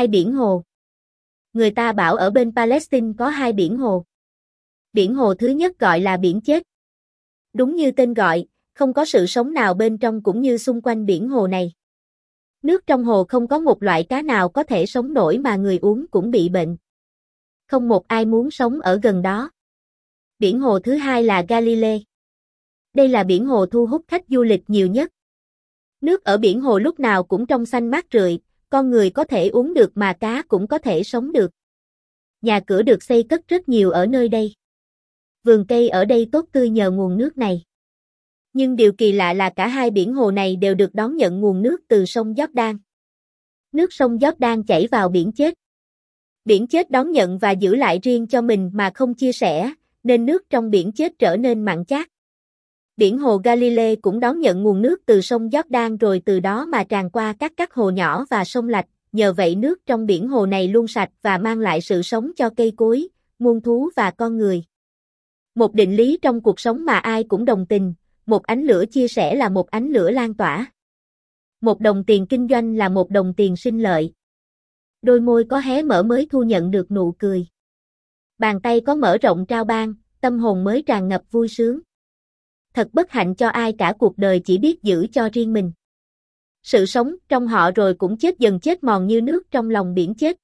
Hai biển hồ. Người ta bảo ở bên Palestine có hai biển hồ. Biển hồ thứ nhất gọi là biển chết. Đúng như tên gọi, không có sự sống nào bên trong cũng như xung quanh biển hồ này. Nước trong hồ không có một loại cá nào có thể sống nổi mà người uống cũng bị bệnh. Không một ai muốn sống ở gần đó. Biển hồ thứ hai là Galilee. Đây là biển hồ thu hút khách du lịch nhiều nhất. Nước ở biển hồ lúc nào cũng trong xanh mát rượi, con người có thể uống được mà cá cũng có thể sống được. Nhà cửa được xây cất rất nhiều ở nơi đây. Vườn cây ở đây tốt tươi nhờ nguồn nước này. Nhưng điều kỳ lạ là cả hai biển hồ này đều được đón nhận nguồn nước từ sông Jordan. Nước sông Jordan chảy vào biển chết. Biển chết đón nhận và giữ lại riêng cho mình mà không chia sẻ, nên nước trong biển chết trở nên mặn chát. Biển hồ Galilee cũng đón nhận nguồn nước từ sông Jordan rồi từ đó mà tràn qua các các hồ nhỏ và sông lạch, nhờ vậy nước trong biển hồ này luôn sạch và mang lại sự sống cho cây cối, muôn thú và con người. Một định lý trong cuộc sống mà ai cũng đồng tình, một ánh lửa chia sẻ là một ánh lửa lan tỏa. Một đồng tiền kinh doanh là một đồng tiền sinh lợi. Đôi môi có hé mở mới thu nhận được nụ cười. Bàn tay có mở rộng trao ban, tâm hồn mới tràn ngập vui sướng. Thật bất hạnh cho ai cả cuộc đời chỉ biết giữ cho riêng mình. Sự sống trong họ rồi cũng chết dần chết mòn như nước trong lòng biển chết.